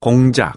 공작.